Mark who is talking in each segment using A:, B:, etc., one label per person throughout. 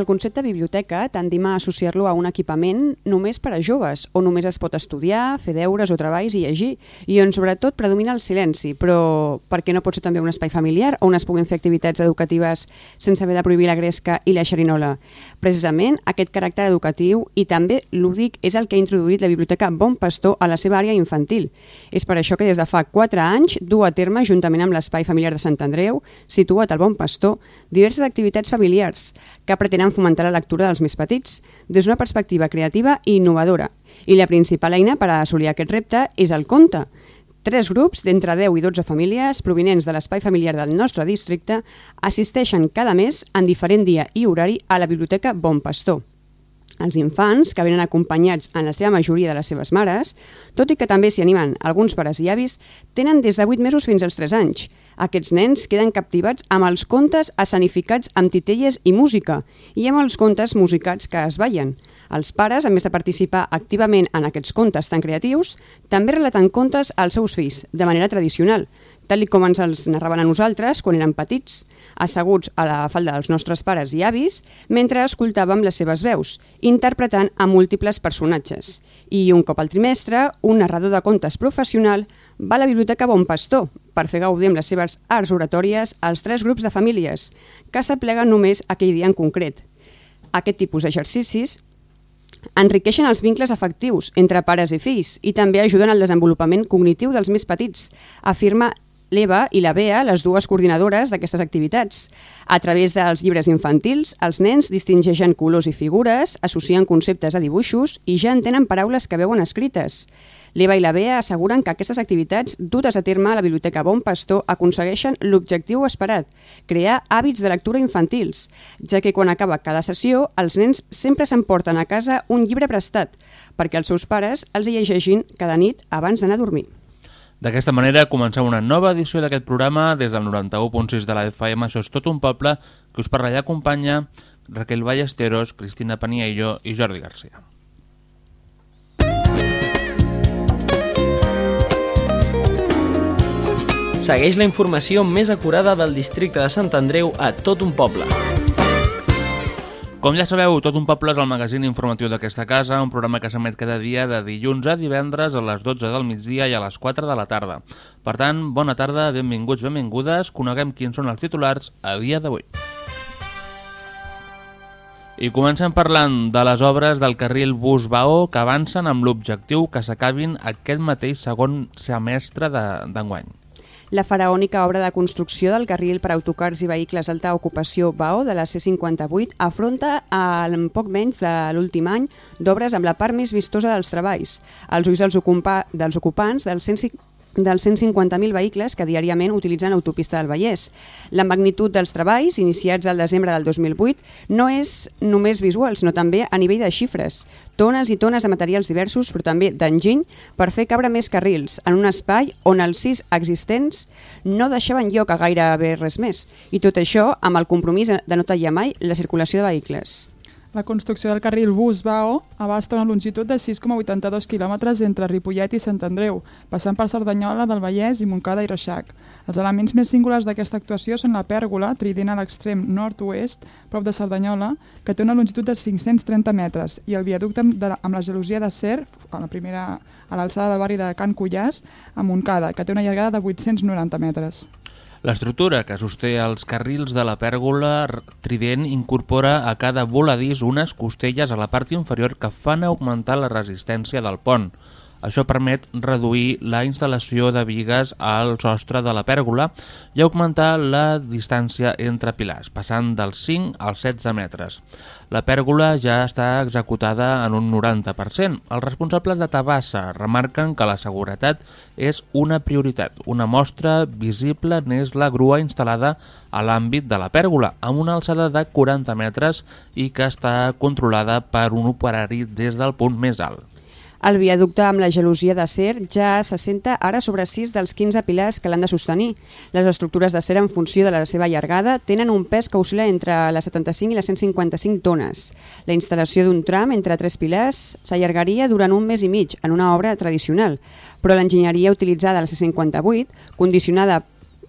A: el concepte biblioteca tendim a associar-lo a un equipament només per a joves, on només es pot estudiar, fer deures o treballs i llegir, i on sobretot predomina el silenci, però per què no pot ser també un espai familiar on es puguin fer activitats educatives sense haver de prohibir la gresca i la xerinola? Precisament aquest caràcter educatiu i també lúdic és el que ha introduït la Biblioteca Bon Pastor a la seva àrea infantil. És per això que des de fa 4 anys du a terme, juntament amb l'Espai Familiar de Sant Andreu, situat al Bon Pastor, diverses activitats familiars que pretenen fomentar la lectura dels més petits des d'una perspectiva creativa i innovadora. I la principal eina per a assolir aquest repte és el conte. Tres grups d'entre 10 i 12 famílies provinents de l'espai familiar del nostre districte assisteixen cada mes en diferent dia i horari a la Biblioteca Bon Pastor. Els infants, que venen acompanyats en la seva majoria de les seves mares, tot i que també s'hi animen alguns pares i avis, tenen des de 8 mesos fins als 3 anys. Aquests nens queden captivats amb els contes escenificats amb titelles i música i amb els contes musicats que es ballen. Els pares, a més de participar activament en aquests contes tan creatius, també relaten contes als seus fills, de manera tradicional, tal com ens els narraven a nosaltres quan érem petits, asseguts a la falda dels nostres pares i avis, mentre escoltàvem les seves veus, interpretant a múltiples personatges. I un cop al trimestre, un narrador de contes professional va a la Biblioteca Bon Pastor per fer gaudir amb les seves arts oratòries als tres grups de famílies, que s'apleguen només aquell dia en concret. Aquest tipus d'exercicis enriqueixen els vincles afectius entre pares i fills i també ajuden al desenvolupament cognitiu dels més petits, afirma l'Eva i la Bea, les dues coordinadores d'aquestes activitats. A través dels llibres infantils, els nens distingeixen colors i figures, associen conceptes a dibuixos i ja entenen paraules que veuen escrites. L'Eva i la Bea asseguren que aquestes activitats dutes a terme a la Biblioteca Bon Pastor aconsegueixen l'objectiu esperat, crear hàbits de lectura infantils, ja que quan acaba cada sessió els nens sempre s'emporten a casa un llibre prestat, perquè els seus pares els hi llegeixin cada nit abans d'anar a dormir.
B: D'aquesta manera comencem una nova edició d'aquest programa des del 91.6 de la FM, això és tot un poble, que us per allà acompanya Raquel Ballesteros, Cristina Paniello i Jordi Garcia.
C: Segueix la informació més acurada del districte de Sant Andreu a tot un poble.
B: Com ja sabeu, Tot un poble és el magazín informatiu d'aquesta casa, un programa que s'emet cada dia de dilluns a divendres a les 12 del migdia i a les 4 de la tarda. Per tant, bona tarda, benvinguts, benvingudes, coneguem quins són els titulars a dia d'avui. I comencem parlant de les obres del carril Bus-Baó que avancen amb l'objectiu que s'acabin aquest mateix segon semestre d'enguany. De,
A: la faraònica obra de construcció del carril per autocars i vehicles d'alta ocupació BAO de la C58 afronta en poc menys de l'últim any d'obres amb la part més vistosa dels treballs. Els ulls dels, ocupa, dels ocupants del 150 dels 150.000 vehicles que diàriament utilitzen l'autopista del Vallès. La magnitud dels treballs, iniciats al desembre del 2008, no és només visual, sinó també a nivell de xifres. Tones i tones de materials diversos, però també d'enginy, per fer cabre més carrils en un espai on els sis existents no deixaven lloc a gairebé res més. I tot això amb el compromís de no tallar mai la circulació de vehicles.
D: La construcció del carril bus-BAO abasta una longitud de 6,82 quilòmetres entre Ripollet i Sant Andreu, passant per Cerdanyola del Vallès i Montcada i Reixac. Els elements més singulars d'aquesta actuació són la pèrgola, trident a l'extrem nord-oest, prop de Cerdanyola, que té una longitud de 530 metres, i el viaducte de, amb la gelosia d'acer, a la primera a l'alçada del barri de Can Cullàs, a Montcada, que té una llargada de 890 metres.
B: L'estructura que sosté els carrils de la pèrgola trident incorpora a cada voladís unes costelles a la part inferior que fan augmentar la resistència del pont. Això permet reduir la instal·lació de vigues al sostre de la pèrgola i augmentar la distància entre pilars, passant dels 5 als 16 metres. La pèrgola ja està executada en un 90%. Els responsables de Tabassa remarquen que la seguretat és una prioritat. Una mostra visible n'és la grua instal·lada a l'àmbit de la pèrgola, amb una alçada de 40 metres i que està controlada per un operari des del punt més alt.
A: El viaducte amb la gelosia d'acer ja s'assenta ara sobre 6 dels 15 pilars que l'han de sostenir. Les estructures d'acer en funció de la seva llargada tenen un pes que oscil·la entre les 75 i les 155 tones. La instal·lació d'un tram entre tres pilars s'allargaria durant un mes i mig en una obra tradicional, però l'enginyeria utilitzada a la C58, condicionada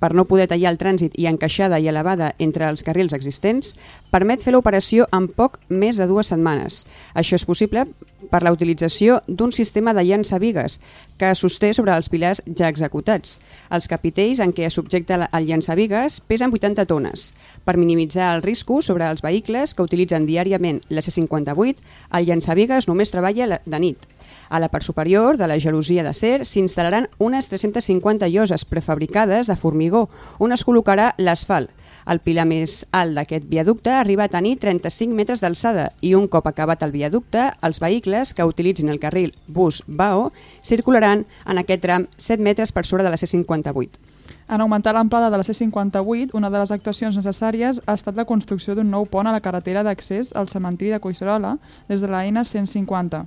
A: per no poder tallar el trànsit i encaixada i elevada entre els carrils existents, permet fer l'operació en poc més de dues setmanes. Això és possible per la utilització d'un sistema de llançavigues que es sosté sobre els pilars ja executats. Els capitells en què es subjecta el llançavigues pesen 80 tones. Per minimitzar el risc sobre els vehicles que utilitzen diàriament la C58, el llançavigues només treballa de nit. A la part superior de la gelosia d'acer s'instal·laran unes 350 lloses prefabricades de formigó, on es col·locarà l'asfalt, el pilar més alt d'aquest viaducte arriba a tenir 35 metres d'alçada i un cop acabat el viaducte, els vehicles que utilitzin el carril bus-BAO circularan en aquest tram 7 metres per sobre de la C58.
D: En augmentar l'amplada de la C58, una de les actuacions necessàries ha estat la construcció d'un nou pont a la carretera d'accés al cementiri de Coixerola des de la N150.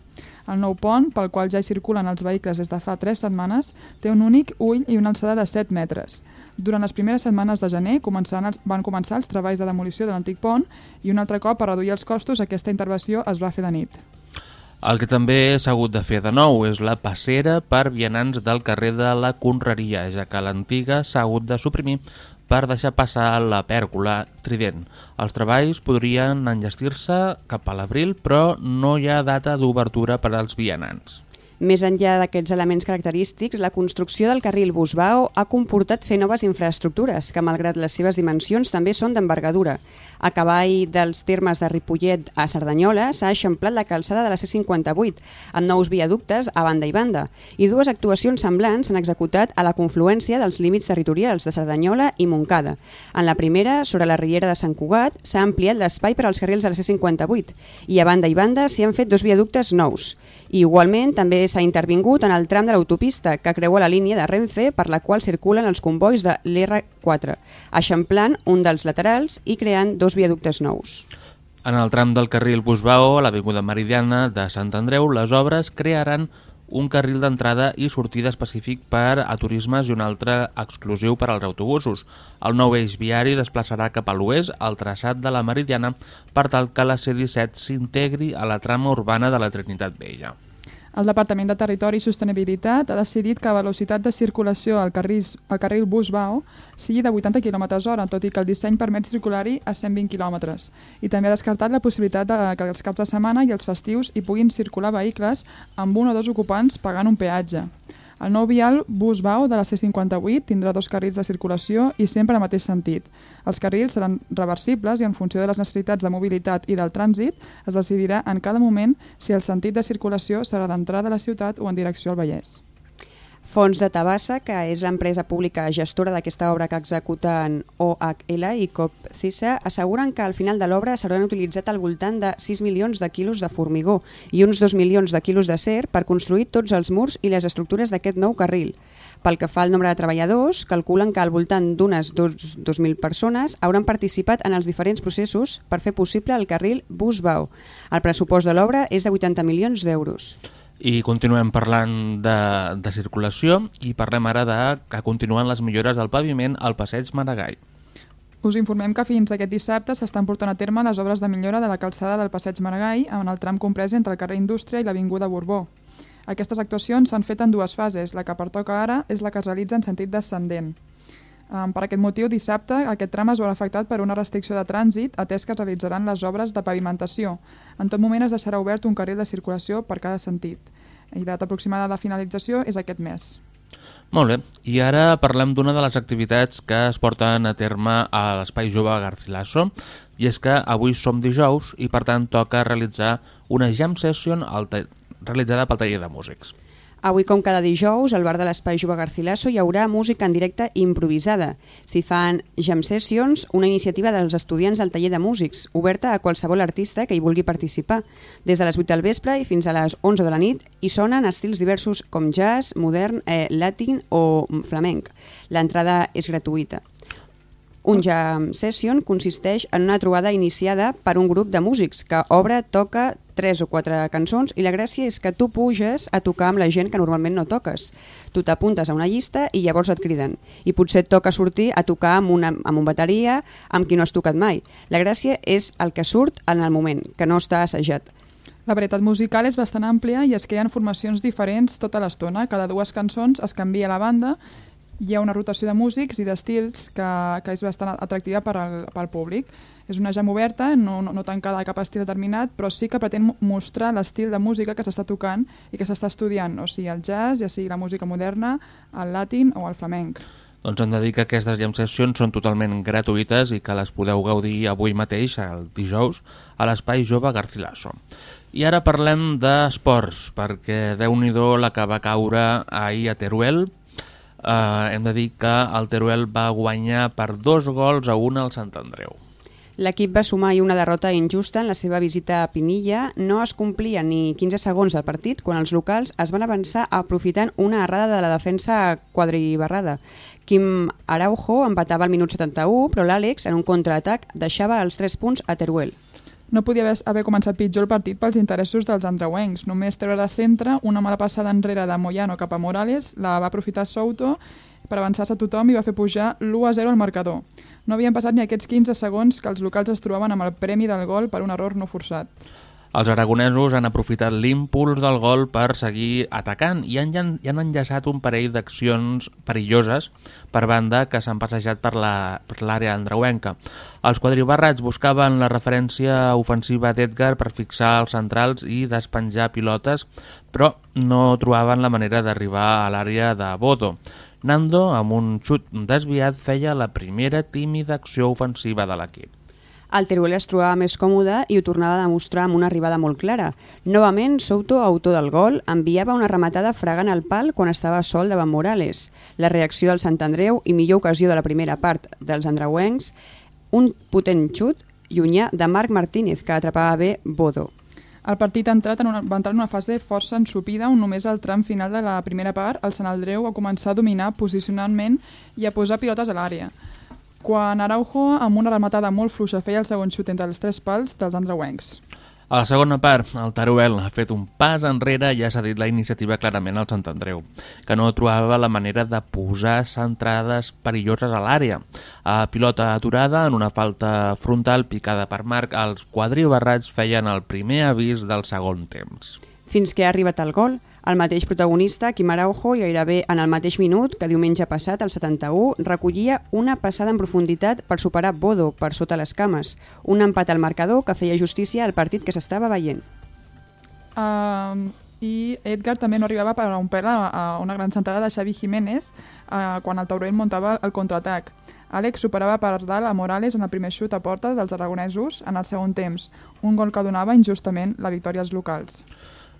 D: El nou pont, pel qual ja hi circulen els vehicles des de fa 3 setmanes, té un únic ull i una alçada de 7 metres. Durant les primeres setmanes de gener els, van començar els treballs de demolició de l'antic pont i un altre cop, per reduir els costos, aquesta intervenció es va fer de nit.
B: El que també s'ha hagut de fer de nou és la passera per vianants del carrer de la Conreria, ja que l'antiga s'ha hagut de suprimir per deixar passar la pèrgola Trident. Els treballs podrien enllestir-se cap a l'abril, però no hi ha data d'obertura per als vianants.
A: Més enllà d'aquests elements característics, la construcció del carril Busbao ha comportat fer noves infraestructures, que malgrat les seves dimensions també són d'envergadura. A cavall dels termes de Ripollet a Cerdanyola s'ha eixamplat la calçada de la C58, amb nous viaductes a banda i banda, i dues actuacions semblants s'han executat a la confluència dels límits territorials de Cerdanyola i Montcada. En la primera, sobre la riera de Sant Cugat, s'ha ampliat l'espai per als carrils de la C58 i a banda i banda s'hi han fet dos viaductes nous. I igualment també s'ha intervingut en el tram de l'autopista que creua la línia de Renfe per la qual circulen els convois de l'R4, eixamplant un dels laterals i creant dos viaductes nous.
B: En el tram del carril Busbao, a l'Avinguda Meridiana de Sant Andreu, les obres crearan un carril d'entrada i sortida específic per a turismes i un altre exclusiu per als autobusos. El nou eix viari desplaçarà cap a l'oest el traçat de la Meridiana per tal que la C-17 s'integri a la trama urbana de la Trinitat Vella.
D: El Departament de Territori i Sostenibilitat ha decidit que la velocitat de circulació al carril, al carril bus-BAO sigui de 80 km h tot i que el disseny permet circular-hi a 120 km. I també ha descartat la possibilitat de que els caps de setmana i els festius hi puguin circular vehicles amb un o dos ocupants pagant un peatge. El nou vial bus-bau de la C58 tindrà dos carrils de circulació i sempre en mateix sentit. Els carrils seran reversibles i en funció de les necessitats de mobilitat i del trànsit es decidirà en cada moment si el sentit de circulació serà d'entrada a la ciutat o en direcció al Vallès.
A: Fons de Tabassa, que és l'empresa pública gestora d'aquesta obra que executen OHL i COP-CISA, asseguren que al final de l'obra s'hauran utilitzat al voltant de 6 milions de quilos de formigó i uns 2 milions de quilos de cer per construir tots els murs i les estructures d'aquest nou carril. Pel que fa al nombre de treballadors, calculen que al voltant d'unes 2.000 persones hauran participat en els diferents processos per fer possible el carril Busbau. El pressupost de l'obra és de 80 milions d'euros.
B: I continuem parlant de, de circulació i parlem ara de que continuen les millores del paviment al passeig Maragall.
D: Us informem que fins aquest dissabte s'estan portant a terme les obres de millora de la calçada del passeig Maragall en el tram comprès entre el carrer Indústria i l'Avinguda Borbó. Aquestes actuacions s'han fet en dues fases. La que pertoca ara és la que es realitza en sentit descendent. Per aquest motiu, dissabte aquest tram es veurà afectat per una restricció de trànsit atès que es realitzaran les obres de pavimentació. En tot moment es deixarà obert un carril de circulació per cada sentit. I data aproximada de finalització és aquest mes.
B: Molt bé, i ara parlem d'una de les activitats que es porten a terme a l'Espai Jove Garcilaso, i és que avui som dijous i per tant toca realitzar una jam session realitzada pel taller de músics.
A: Avui, com cada dijous, al bar de l'Espai Jove Garcilaso hi haurà música en directe improvisada. S'hi fan jam sessions, una iniciativa dels estudiants del taller de músics, oberta a qualsevol artista que hi vulgui participar. Des de les 8 del vespre i fins a les 11 de la nit hi sonen estils diversos com jazz, modern, eh, latin o flamenc. L'entrada és gratuïta. Un jam session consisteix en una trobada iniciada per un grup de músics que obre, toca tres o quatre cançons i la gràcia és que tu puges a tocar amb la gent que normalment no toques. Tu t'apuntes a una llista i llavors et criden. I potser et toca sortir a tocar amb, una, amb un bateria amb qui no has tocat mai. La gràcia és el que surt en el moment, que no està assajat.
D: La varietat musical és bastant àmplia i es creen formacions diferents tota l'estona. Cada dues cançons es canvia la banda hi ha una rotació de músics i d'estils que, que és bastant atractiva per al, pel públic. És una jam oberta, no, no, no tancada a cap estil determinat, però sí que pretén mostrar l'estil de música que s'està tocant i que s'està estudiant, o sigui, el jazz, ja sigui la música moderna, el latin o el flamenc.
B: Doncs hem de dir que aquestes jam sessions són totalment gratuïtes i que les podeu gaudir avui mateix, el dijous, a l'Espai Jove Garcilaso. I ara parlem d'esports, perquè déu nhi la que va caure ahir a Teruel. Eh, hem de dir que el Teruel va guanyar per dos gols a un al Sant Andreu.
A: L'equip va sumar i una derrota injusta en la seva visita a Pinilla. No es complia ni 15 segons del partit quan els locals es van avançar aprofitant una errada de la defensa quadribarrada. Quim Araujo empatava al minut 71, però l'Àlex, en un contraatac, deixava els 3 punts a Teruel.
D: No podia haver, haver començat pitjor el partit pels interessos dels andreuencs. Només treure de centre una mala passada enrere de Moyano cap a Morales, la va aprofitar Souto per avançar-se a tothom i va fer pujar l'1-0 al marcador. No havien passat ni aquests 15 segons que els locals es trobaven amb el premi del gol per un error no forçat.
B: Els aragonesos han aprofitat l'impuls del gol per seguir atacant i han, i han enllaçat un parell d'accions perilloses per banda que s'han passejat per l'àrea andreuenca. Els quadribarrats buscaven la referència ofensiva d'Edgar per fixar els centrals i despenjar pilotes, però no trobaven la manera d'arribar a l'àrea de Bodo. Nando, amb un xut desviat, feia la primera tímida acció ofensiva de l'equip.
A: El Teruel es trobava més còmode i ho tornava a demostrar amb una arribada molt clara. Novament, Souto, autor del gol, enviava una rematada fregant el pal quan estava sol davant Morales. La reacció del Sant Andreu i millor ocasió de la primera part dels andreuencs, un potent xut llunyà de Marc Martínez, que atrapava bé Bodo.
D: El partit ha entrat en una, va entrar en una fase força ensupida on només al tram final de la primera part el Sant Andreu va començar a dominar posicionalment i a posar pilotes a l'àrea quan Araujo, amb una rematada molt fluixa, feia el segon xut entre els tres pals dels andreuencs.
B: A la segona part, el Taruel ha fet un pas enrere i ha cedit la iniciativa clarament al Sant Andreu, que no trobava la manera de posar centrades perilloses a l'àrea. A pilota aturada, en una falta frontal picada per Marc, els quadribarrats feien el primer avís del segon temps.
A: Fins que ha arribat el gol, el mateix protagonista, Quim Araujo, gairebé en el mateix minut que diumenge passat, el 71, recollia una passada en profunditat per superar Bodo per sota les cames, un empat al marcador que feia justícia al partit que s'estava veient.
D: Uh, I Edgar també no arribava per a una gran centrada de Xavi Jiménez uh, quan el Taurell muntava el contraatac. Àlex superava per dalt a Morales en el primer xut a porta dels aragonesos en el segon temps, un gol que donava injustament la victòria als locals.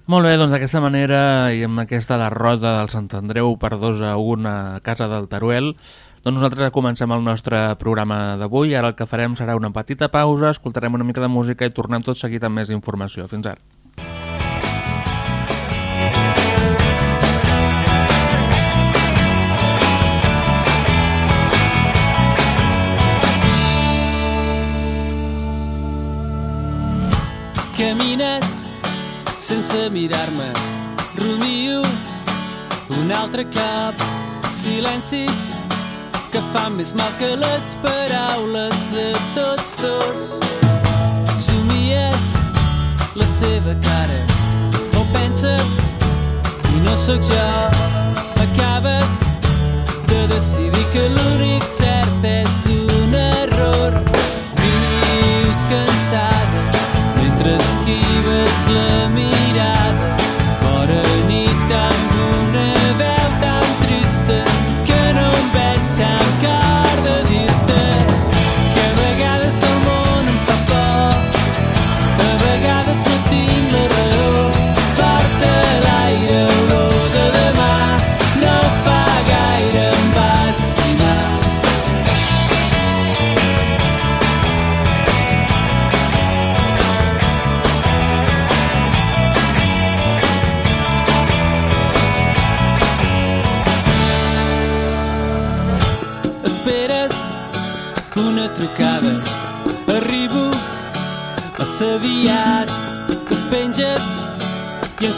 B: Molt bé, doncs d'aquesta manera i amb aquesta derrota del Sant Andreu per 2 a 1 a casa del Teruel, doncs nosaltres comencem el nostre programa d'avui. Ara el que farem serà una petita pausa, escoltarem una mica de música i tornem tot seguit amb més informació. Fins ara.
E: Camines sense mirar-me. Rumio un altre cap, silencis que fan més mal que les paraules de tots dos. Somies la seva cara, o penses i no sóc jo, acabes de decidir que l'únic cert és un error. Vius cansada mentre esquives la mirada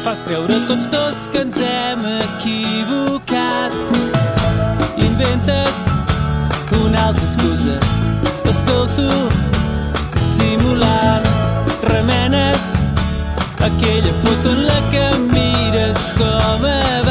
E: fas creure tots dos que ens hem equivocat. Inventes una altra excusa, escolto simulant, remenes aquella foto en la que mires com abans.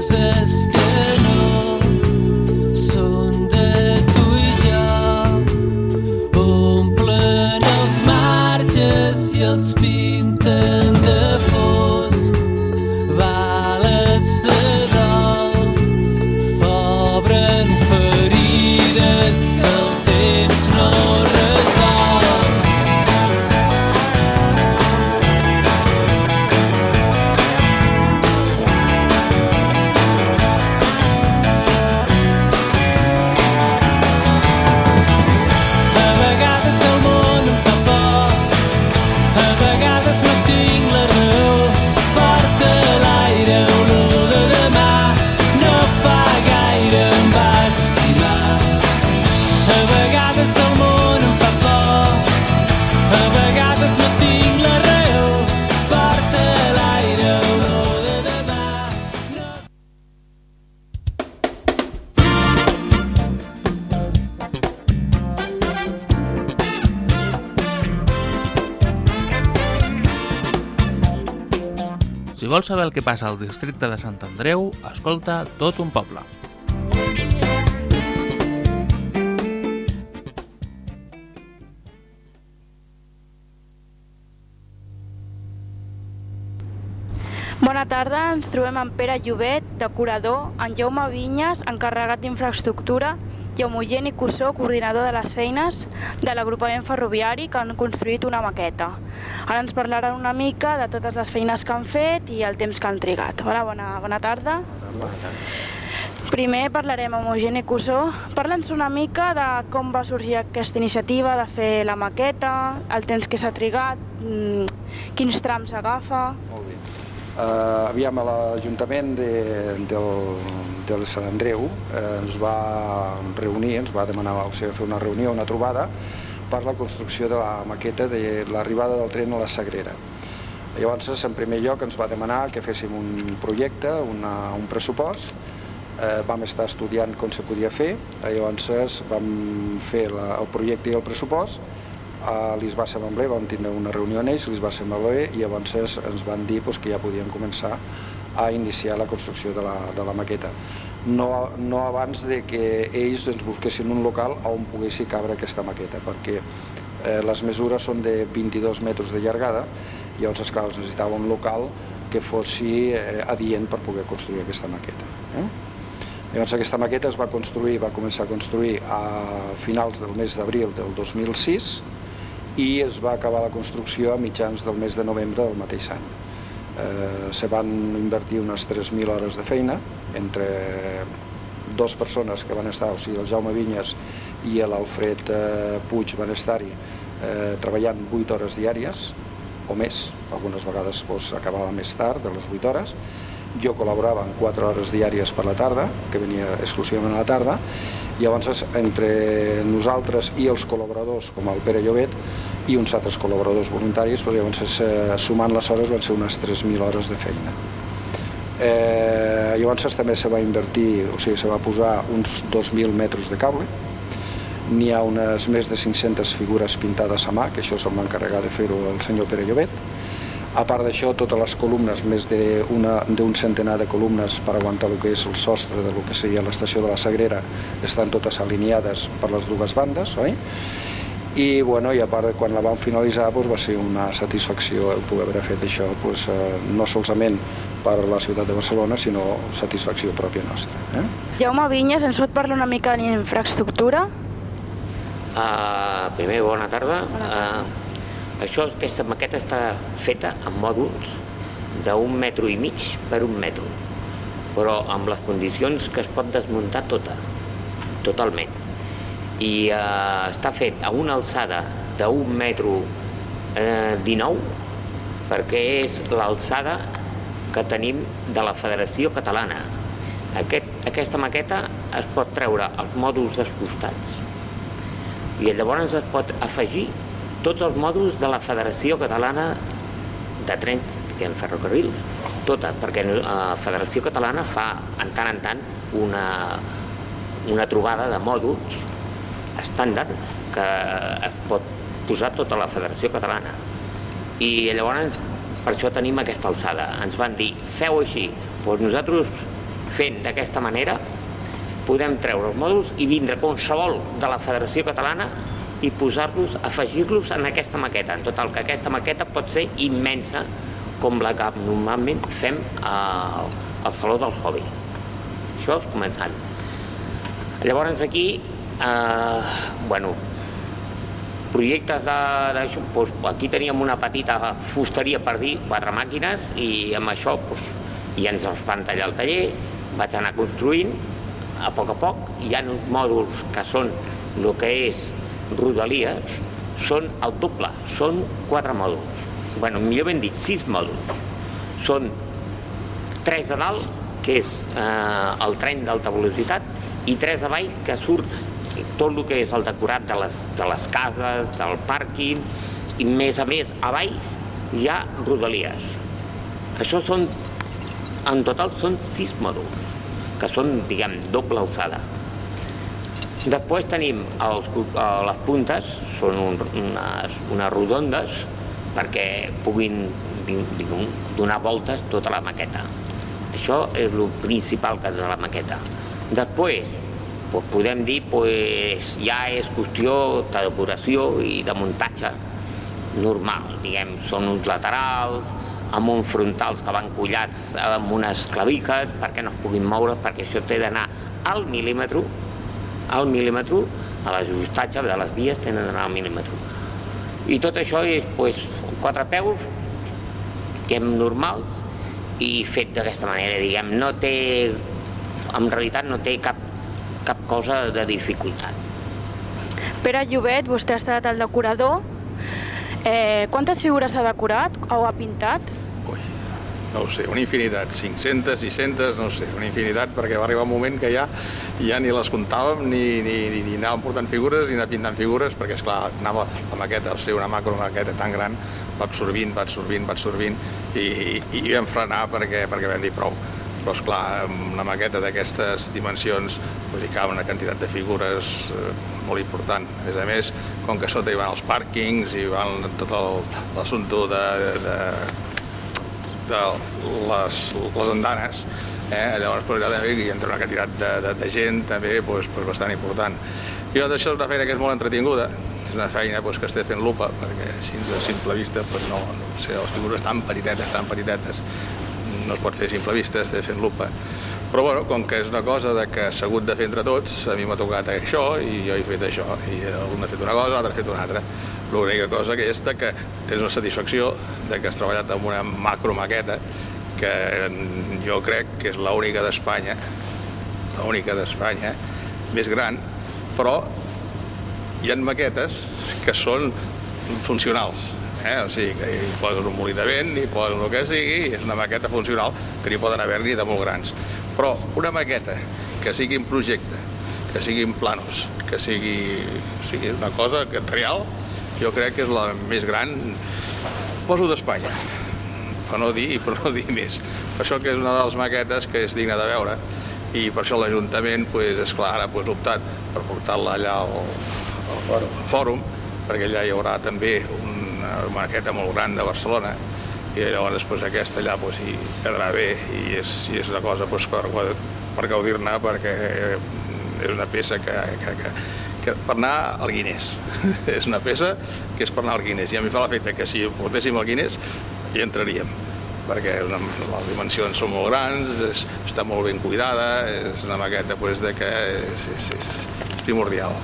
B: resist. Passa al districte de Sant Andreu, escolta tot un poble.
F: Bona tarda, ens trobem amb Pere Llobet, decorador, en Jaume Vinyes, encarregat d'infraestructura, i Eugeni Cussó, coordinador de les feines de l'agrupament ferroviari que han construït una maqueta. Ara ens parlaran una mica de totes les feines que han fet i el temps que han trigat. Hola, bona, bona tarda. Primer parlarem amb Eugeni Cussó. Parla'ns una mica de com va sorgir aquesta iniciativa de fer la maqueta, el temps que s'ha trigat, mm, quins trams agafa...
G: Molt bé. Uh, aviam, a l'Ajuntament de, del, del Sant Andreu eh, ens va reunir, ens va demanar o sigui, fer una reunió, una trobada per la construcció de la maqueta de l'arribada del tren a la Sagrera. Llavors, en primer lloc, ens va demanar que féssim un projecte, una, un pressupost, eh, vam estar estudiant com se podia fer, llavors vam fer la, el projecte i el pressupost, li va semblar bé, vam tindre una reunió amb ells, li va semblar bé i llavors ens van dir doncs, que ja podien començar a iniciar la construcció de la, de la maqueta. No, no abans de que ells ens busquessin un local on poguessi cabre aquesta maqueta, perquè eh, les mesures són de 22 metres de llargada, i llavors, esclar, necessitava un local que fossi eh, adient per poder construir aquesta maqueta. Eh? Llavors aquesta maqueta es va construir, va començar a construir a finals del mes d'abril del 2006 i es va acabar la construcció a mitjans del mes de novembre del mateix any. Eh, se van invertir unes 3.000 hores de feina entre dues persones que van estar, o sigui, el Jaume Vinyes i l'Alfred eh, Puig van estar-hi eh, treballant 8 hores diàries o més, algunes vegades doncs, acabava més tard de les 8 hores. Jo col·laborava en 4 hores diàries per la tarda, que venia exclusivament a la tarda, Llavors, entre nosaltres i els col·laboradors, com el Pere Llobet, i uns altres col·laboradors voluntaris, doncs llavors, eh, sumant les hores van ser unes 3.000 hores de feina. Eh, llavors també se va invertir, o sigui, se va posar uns 2.000 metres de cable, n'hi ha unes més de 500 figures pintades a mà, que això se'm va encarregar de fer-ho el senyor Pere Llobet, a part d'això, totes les columnes, més d'un centenar de columnes per aguantar el que és el sostre de lo que seria l'estació de la Sagrera, estan totes alineades per les dues bandes, oi? I, bueno, i a part, quan la vam finalitzar, doncs, va ser una satisfacció el poder haver fet això, doncs, eh, no solament per la ciutat de Barcelona, sinó satisfacció pròpia nostra. Eh?
F: Jaume Vinyes, ens pot parlar una mica d'infraestructura?
H: Uh, primer, bona tarda. Bona tarda. Uh, això, aquesta maqueta està feta amb mòduls d'un metro i mig per un metro, però amb les condicions que es pot desmuntar tota, totalment. I eh, està fet a una alçada d'un metro eh, 19, perquè és l'alçada que tenim de la Federació Catalana. Aquest, aquesta maqueta es pot treure els mòduls dels costats i llavors es pot afegir tots els mòduls de la Federació Catalana de Tren, que en ferrocarrils, tota, perquè la Federació Catalana fa en tant en tant una, una trobada de mòduls estàndard que es pot posar tota la Federació Catalana. I llavors per això tenim aquesta alçada. Ens van dir, feu així, doncs nosaltres fent d'aquesta manera podem treure els mòduls i vindre qualsevol de la Federació Catalana i posar-los, afegir-los en aquesta maqueta. En total, que aquesta maqueta pot ser immensa, com la que normalment fem al, al Saló del Hobby. Això és començant. Llavors aquí, eh, bueno, projectes d'això, doncs, aquí teníem una petita fusteria per dir, quatre màquines, i amb això doncs, ja ens els van tallar el taller, vaig anar construint, a poc a poc, hi ha uns mòduls que són el que és Rodalies són el doble, són quatre mòduls. bueno, millor ben dit, sis mòduls. Són tres de dalt, que és eh, el tren d'alta velocitat, i tres a baix, que surt tot el que és el decorat de les, de les cases, del pàrquing, i més a més, a baix hi ha rodalies. Això són, en total, són sis mòduls, que són, diguem, doble alçada. Després tenim els, eh, les puntes, són un, unes, unes rodondes perquè puguin donar voltes tota la maqueta. Això és el principal que de la maqueta. Després, pues, podem dir pues, ja és qüestió de decoració i de muntatge normal, diguem, són uns laterals, amb uns frontals que van collats amb unes claviques perquè no es puguin moure, perquè això té d'anar al mil·límetre, al mil·límetre, a l'ajustatge de les vies tenen d'anar al mil·límetre. I tot això és pues, quatre peus, diguem, normals, i fet d'aquesta manera, diguem, no té, en realitat no té cap, cap cosa de dificultat.
F: Pere Llobet, vostè ha estat el decorador. Eh, quantes figures ha decorat o ha pintat?
I: No ho sé, una infinitat, 500, 600, no sé, una infinitat, perquè va arribar un moment que ja, ja ni les comptàvem, ni, ni, ni, ni anàvem portant figures, ni anàvem pintant figures, perquè, és clar anava la maqueta, al ser una macro maqueta tan gran, va absorbint, va absorbint, va absorbint, i, i, i vam frenar perquè, perquè vam dir prou. Però, esclar, una maqueta d'aquestes dimensions vull dir, una quantitat de figures eh, molt important. A més a més, com que sota hi van els pàrquings, i van tot l'assumpte de, de, de les, les andanes, eh? llavors pues, també hi entra una quantitat de, de, de gent també pues, pues, bastant important. I doncs això és una feina que és molt entretinguda, és una feina pues, que estic fent lupa, perquè així a simple vista pues, no, no sé, les figures tan petitetes, tan petitetes, no es pot fer a simple vista, estic fent lupa. Però bueno, com que és una cosa de que s'ha hagut de fer entre tots, a mi m'ha tocat això i jo he fet això, i un ha fet una cosa, l'altre ha fet una altra. L'única cosa que és que tens una satisfacció de que has treballat amb una macromaqueta que jo crec que és l'única d'Espanya, l'única d'Espanya, més gran, però hi ha maquetes que són funcionals, eh? o sigui, que hi posen un molí de vent, hi posen el que sigui, i és una maqueta funcional que n'hi poden haver-n'hi de molt grans. Però una maqueta que sigui un projecte, que sigui en planos, que sigui, sigui una cosa que real, jo crec que és la més gran, poso d'Espanya, per no dir, per no dir més. Per això que és una de les maquetes que és digna de veure, i per això l'Ajuntament, pues, és clar, ha pues, optat per portar-la allà al, al, fòrum, perquè allà hi haurà també una maqueta molt gran de Barcelona, i llavors després aquesta allà pues, hi quedarà bé. I és, i és una cosa pues, per, per gaudir-ne perquè és una peça que, que, que, que per anar al Guinness. és una peça que és per anar al Guinness i a mi fa l'efecte que si portéssim al Guinness hi entraríem perquè una, les dimensions són molt grans, és, està molt ben cuidada, és una maqueta pues, de que és, és, és primordial.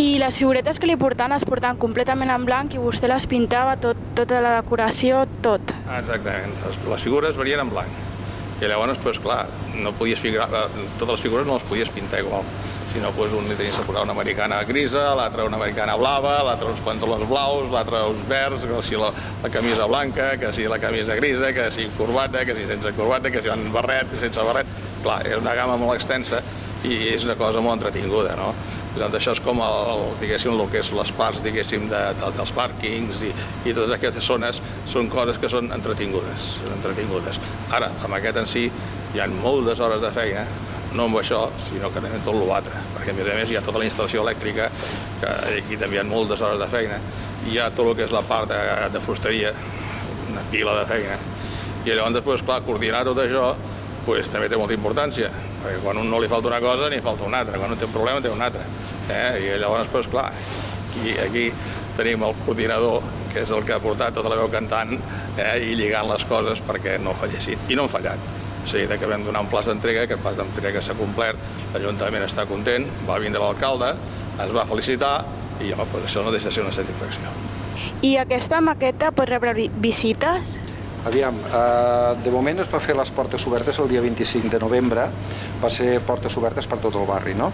F: I les figuretes que li portaven es portaven completament en blanc i vostè les pintava, tot, tota la decoració, tot.
I: Exactament, les, les figures varien en blanc. I llavors, pues, clar, no podies figurar, totes les figures no les podies pintar igual sinó pues, un li tenies que posar una americana grisa, l'altre una americana blava, l'altre uns pantalons blaus, l'altre uns verds, que si la, la camisa blanca, que si la camisa grisa, que si corbata, que si sense corbata, que si un barret, que sense barret... Clar, és una gamma molt extensa i és una cosa molt entretinguda, no? Doncs això és com el, el, diguéssim, el que és les parts, diguéssim, de, de, dels pàrquings i, i totes aquestes zones són coses que són entretingudes, entretingudes. Ara, amb aquest en si hi ha moltes hores de feina, no amb això, sinó que també tot l'altre, perquè a més a més hi ha tota la instal·lació elèctrica, que aquí també hi ha moltes hores de feina, hi ha tot el que és la part de, de fusteria, una pila de feina. I llavors després, clar, coordinar tot això pues, també té molta importància, perquè quan un no li falta una cosa, ni falta una altra, quan un té un problema, té un altre. Eh? I llavors, pues, clar, aquí, aquí tenim el coordinador, que és el que ha portat tota la veu cantant eh? i lligant les coses perquè no fallessin. I no han fallat o sigui, que vam donar un plaç d'entrega, aquest plaç d'entrega s'ha complert, l'Ajuntament està content, va vindre l'alcalde, ens va felicitar i home, doncs això no deixa de ser una satisfacció.
F: I aquesta maqueta pot rebre visites?
G: Aviam, eh, de moment es va fer les portes obertes el dia 25 de novembre, va ser portes obertes per tot el barri, no?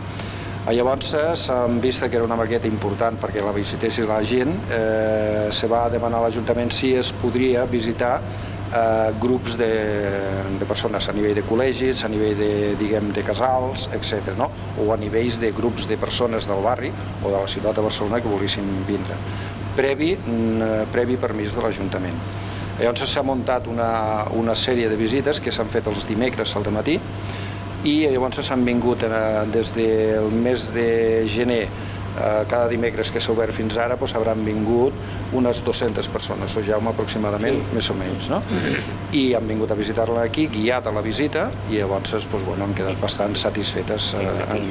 G: Llavors, s'han vist que era una maqueta important perquè la visitessi la gent, eh, se va demanar a l'Ajuntament si es podria visitar eh, grups de, de persones a nivell de col·legis, a nivell de, diguem, de casals, etc. No? o a nivells de grups de persones del barri o de la ciutat de Barcelona que volguessin vindre, previ, mm, previ permís de l'Ajuntament. Llavors s'ha muntat una, una sèrie de visites que s'han fet els dimecres al matí i llavors s'han vingut eh, des del mes de gener eh, cada dimecres que s'ha obert fins ara doncs, vingut unes 200 persones, o Jaume aproximadament, sí. més o menys, no? I han vingut a visitar-la aquí, guiat a la visita, i llavors doncs, bueno, han quedat bastant satisfetes. Eh, en...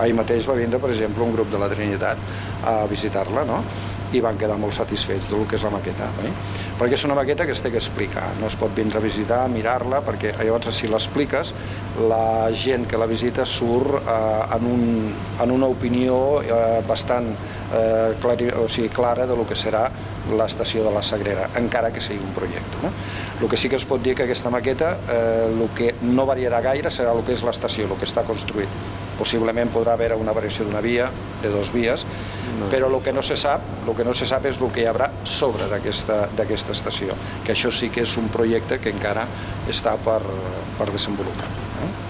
G: Ahir mateix va vindre, per exemple, un grup de la Trinitat a visitar-la, no? i van quedar molt satisfets del que és la maqueta. Oi? Perquè és una maqueta que es té que explicar, no es pot vindre a visitar, mirar-la, perquè llavors si l'expliques, la gent que la visita surt eh, en, un, en una opinió eh, bastant eh, clari, o sigui, clara de lo que serà l'estació de la Sagrera, encara que sigui un projecte. No? El que sí que es pot dir que aquesta maqueta eh, el que no variarà gaire serà el que és l'estació, el que està construït. Possiblement podrà haver una variació d'una via, de dos vies, no. però el que no se sap, el que no se sap és el que hi haurà sobre d'aquesta estació, que això sí que és un projecte que encara està per, per desenvolupar. Eh?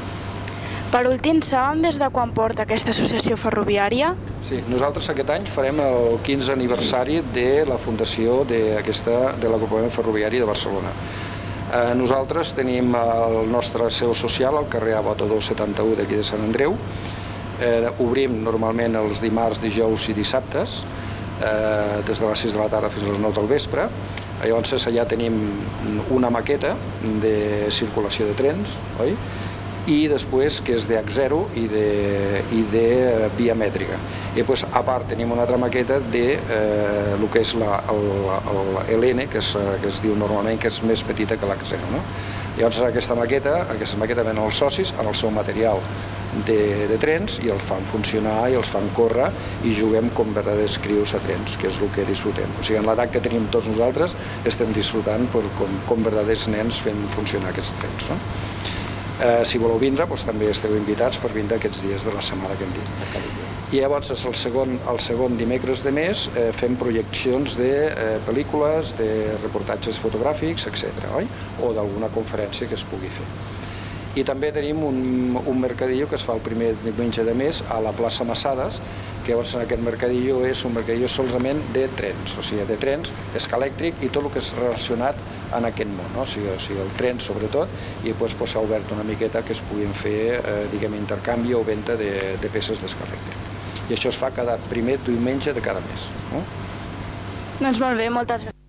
F: Per últim, saben des de quan porta aquesta associació ferroviària?
G: Sí, nosaltres aquest any farem el 15 aniversari de la fundació d'aquesta de l'agrupament ferroviari de Barcelona. Eh, nosaltres tenim el nostre seu social al carrer Abota 271 d'aquí de Sant Andreu. Eh, obrim normalment els dimarts, dijous i dissabtes, eh, des de les 6 de la tarda fins a les 9 del vespre. Llavors allà tenim una maqueta de circulació de trens, oi? I després que és d'H0 i de, i de via mètrica. I després, a part, tenim una altra maqueta de eh, el que és la, el, LN, que, és, que es diu normalment que és més petita que l'H0. No? Llavors aquesta maqueta, aquesta maqueta venen els socis amb el seu material de, de trens i els fan funcionar i els fan córrer i juguem com verdaders crius a trens, que és el que disfrutem. O sigui, en l'edat que tenim tots nosaltres estem disfrutant com, com verdaders nens fent funcionar aquests trens. No? Eh, si voleu vindre, doncs, també esteu invitats per vindre aquests dies de la setmana que hem dit. I llavors, és el segon, el segon dimecres de mes, eh, fem projeccions de eh, pel·lícules, de reportatges fotogràfics, etc. oi? O d'alguna conferència que es pugui fer. I també tenim un, un mercadillo que es fa el primer diumenge de mes a la plaça Massades, que llavors en aquest mercadillo és un mercadillo solament de trens, o sigui, de trens, esca elèctric i tot el que és relacionat en aquest món, no? o, sigui, o sigui, el tren sobretot, i després pues, s'ha obert una miqueta que es puguin fer, eh, diguem, intercanvi o venda de, de peces d'esca elèctric. I això es fa cada primer diumenge de cada mes. No?
F: Doncs molt bé, moltes gràcies.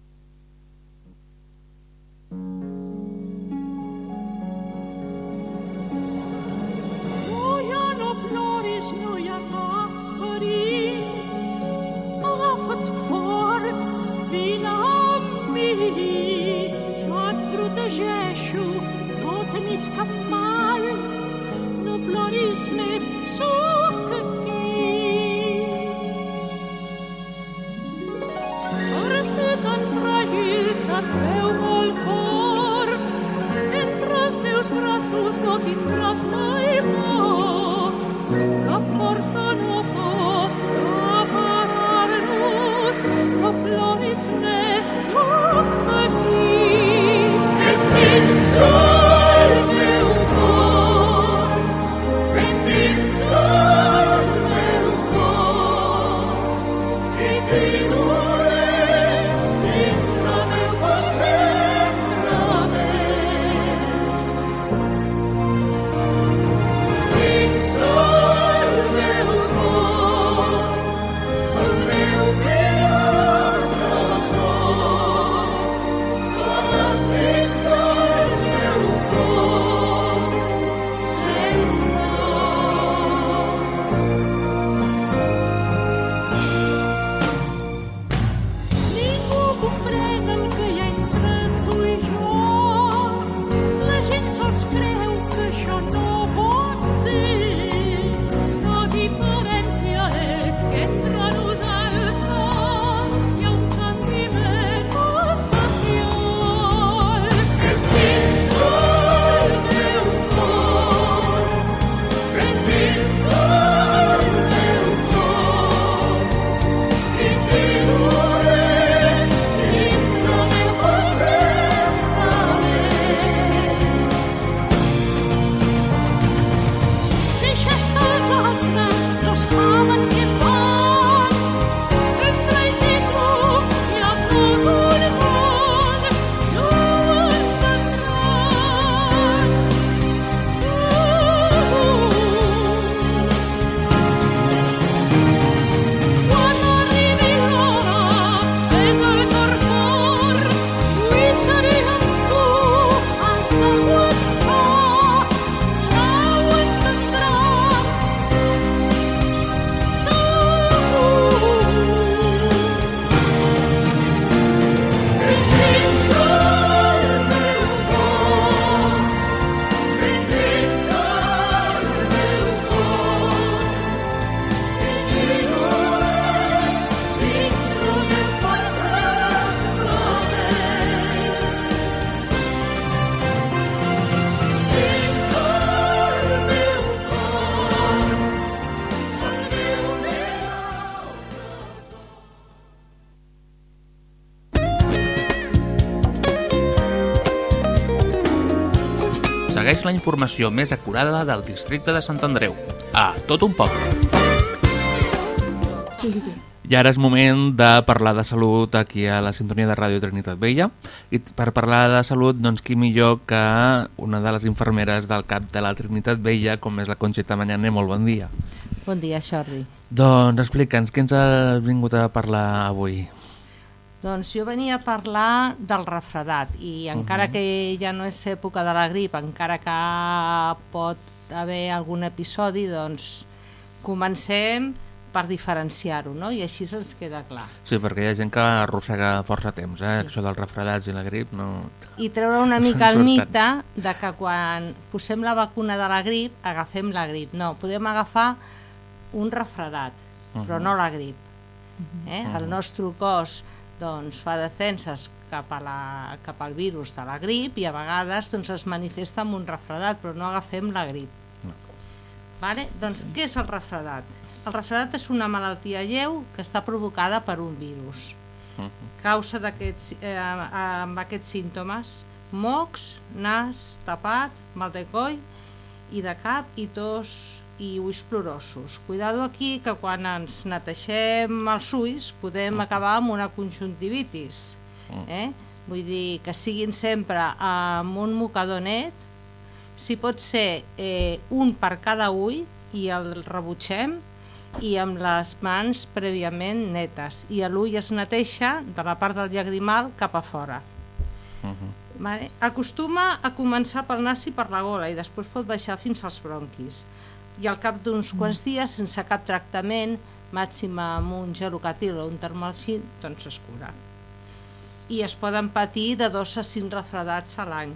B: La informació més acurada del districte de Sant Andreu. A tot un poc.
D: Sí, sí, sí.
B: I ara és moment de parlar de salut aquí a la sintonia de Ràdio Trinitat Vella. I per parlar de salut, doncs qui millor que una de les infermeres del CAP de la Trinitat Vella, com és la Conxita Manyaner. Molt bon dia.
J: Bon dia, Jordi.
B: Doncs explica'ns, què ens has vingut a parlar avui?
J: Doncs jo venia a parlar del refredat i encara que ja no és època de la grip, encara que pot haver algun episodi, doncs comencem per diferenciar-ho, no? I així se'ns queda clar.
B: Sí, perquè hi ha gent que arrossega força temps, eh? Sí. Això dels refredats i la grip no...
J: I treure una
B: No
J: mica el mite de que quan posem la vacuna de la grip, agafem la grip. No, podem agafar un refredat, però
B: Mhm.
J: no la grip. Eh? El nostre cos doncs, fa defenses cap, a la, cap al virus de la grip i a vegades doncs, es manifesta amb un refredat, però no agafem la grip. Vale? Doncs què és el refredat? El refredat és una malaltia lleu que està provocada per un virus. Causa d'aquests eh, amb aquests símptomes mocs, nas, tapat, mal de coll i de cap i tos i ulls plorosos. Cuidado aquí que quan ens neteixem els ulls podem acabar amb una conjuntivitis. Eh? Vull dir que siguin sempre amb un mocador net, si pot ser eh, un per cada ull i el rebutgem i amb les mans prèviament netes i l'ull es neteja de la part del llagrimal cap a fora. Vale? Acostuma a començar pel nas i per la gola i després pot baixar fins als bronquis. I al cap d'uns quants dies, sense cap tractament, màxim amb un gelocatil o un termalcin, doncs es cura. I es poden patir de dos a cinc refredats a l'any.